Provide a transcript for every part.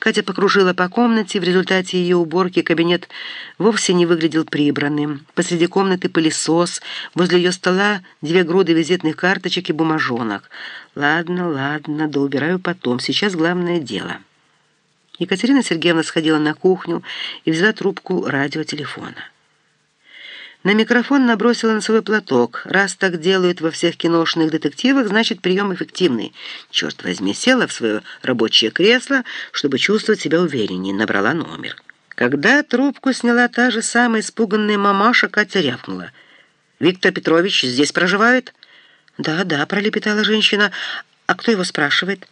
Катя покружила по комнате. В результате ее уборки кабинет вовсе не выглядел прибранным. Посреди комнаты пылесос, возле ее стола две груды визитных карточек и бумажонок. «Ладно, ладно, да убираю потом. Сейчас главное дело». Екатерина Сергеевна сходила на кухню и взяла трубку радиотелефона. На микрофон набросила носовой платок. Раз так делают во всех киношных детективах, значит, прием эффективный. Черт возьми, села в свое рабочее кресло, чтобы чувствовать себя увереннее, набрала номер. Когда трубку сняла та же самая испуганная мамаша, Катя рявкнула. «Виктор Петрович здесь проживает?» «Да, да», — пролепетала женщина. «А кто его спрашивает?»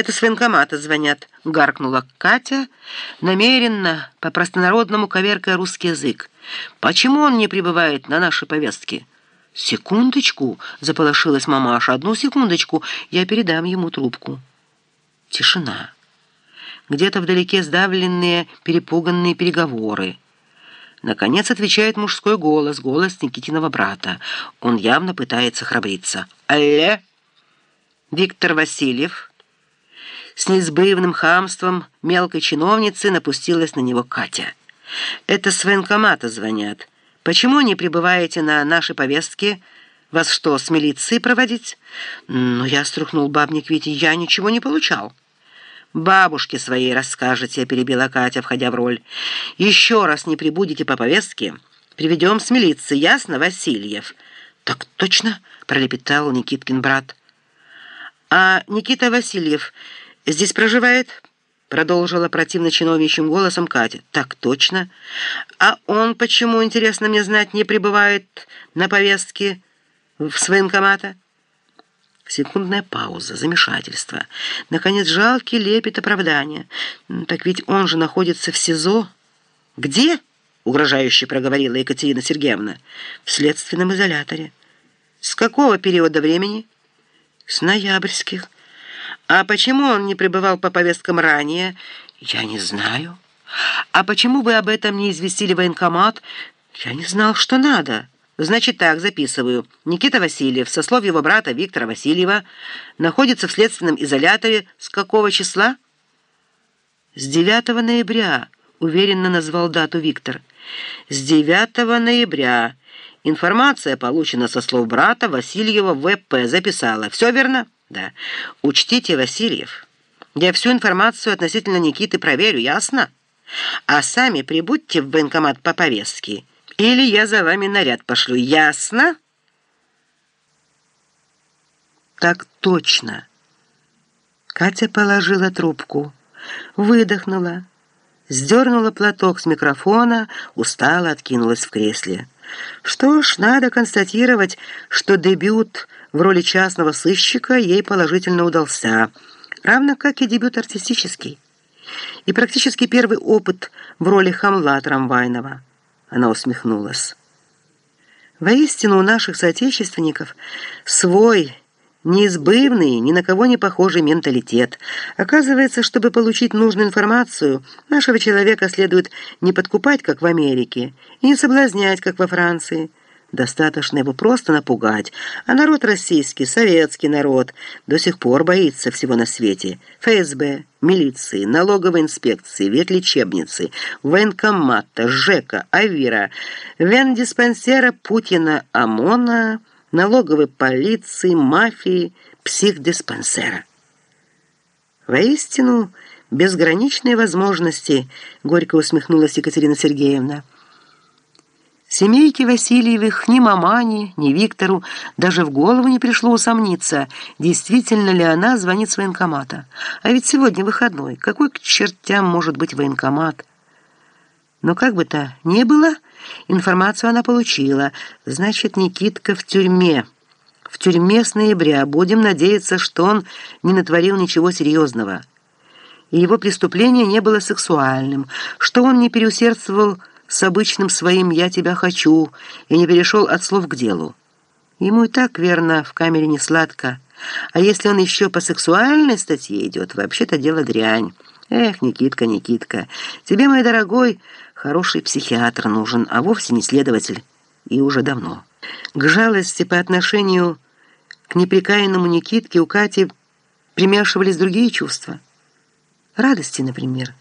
«Это с военкомата звонят», — гаркнула Катя, намеренно, по-простонародному коверкая русский язык. «Почему он не прибывает на нашей повестке?» «Секундочку», — заполошилась мамаша, — «одну секундочку, я передам ему трубку». Тишина. Где-то вдалеке сдавленные, перепуганные переговоры. Наконец отвечает мужской голос, голос Никитиного брата. Он явно пытается храбриться. «Алле?» «Виктор Васильев?» С неизбывным хамством мелкой чиновницы напустилась на него Катя. «Это с военкомата звонят. Почему не прибываете на наши повестки? Вас что, с милиции проводить?» «Ну, я струхнул бабник, ведь я ничего не получал». «Бабушке своей расскажете», — перебила Катя, входя в роль. «Еще раз не прибудете по повестке, приведем с милиции, ясно, Васильев?» «Так точно», — пролепетал Никиткин брат. «А Никита Васильев...» здесь проживает?» Продолжила противно чиновничьим голосом Катя. «Так точно. А он почему, интересно мне знать, не прибывает на повестке в военкомата?» Секундная пауза, замешательство. Наконец, жалкий лепет оправдания. «Так ведь он же находится в СИЗО». «Где?» — угрожающе проговорила Екатерина Сергеевна. «В следственном изоляторе». «С какого периода времени?» «С ноябрьских». А почему он не пребывал по повесткам ранее? Я не знаю. А почему вы об этом не известили военкомат? Я не знал, что надо. Значит так, записываю. Никита Васильев, со слов его брата Виктора Васильева, находится в следственном изоляторе с какого числа? С 9 ноября, уверенно назвал дату Виктор. С 9 ноября. Информация получена со слов брата Васильева ВП. Записала. Все верно? Да. Учтите, Васильев, я всю информацию относительно Никиты проверю, ясно? А сами прибудьте в военкомат по повестке, или я за вами наряд пошлю, ясно? Так точно. Катя положила трубку, выдохнула, сдернула платок с микрофона, устало откинулась в кресле. Что ж, надо констатировать, что дебют в роли частного сыщика ей положительно удался, равно как и дебют артистический. И практически первый опыт в роли хамла трамвайного. Она усмехнулась. Воистину у наших соотечественников свой Неизбывный, ни на кого не похожий менталитет. Оказывается, чтобы получить нужную информацию, нашего человека следует не подкупать, как в Америке, и не соблазнять, как во Франции. Достаточно его просто напугать. А народ российский, советский народ, до сих пор боится всего на свете. ФСБ, милиции, налоговой инспекции, ветлечебницы, военкомата, ЖЭКа, АВИРа, вендиспансера Путина, ОМОНа налоговой полиции, мафии, психдиспансера. Воистину, безграничные возможности, горько усмехнулась Екатерина Сергеевна. Семейке Васильевых ни мамане, ни Виктору даже в голову не пришло усомниться, действительно ли она звонит с военкомата. А ведь сегодня выходной. Какой к чертям может быть военкомат? Но как бы то ни было, информацию она получила. Значит, Никитка в тюрьме. В тюрьме с ноября. Будем надеяться, что он не натворил ничего серьезного. И его преступление не было сексуальным, что он не переусердствовал с обычным своим «я тебя хочу» и не перешел от слов к делу. Ему и так, верно, в камере не сладко. А если он еще по сексуальной статье идет, вообще-то дело дрянь. Эх, Никитка, Никитка, тебе, мой дорогой, хороший психиатр нужен, а вовсе не следователь. И уже давно. К жалости по отношению к неприкаянному Никитке у Кати примешивались другие чувства. Радости, например.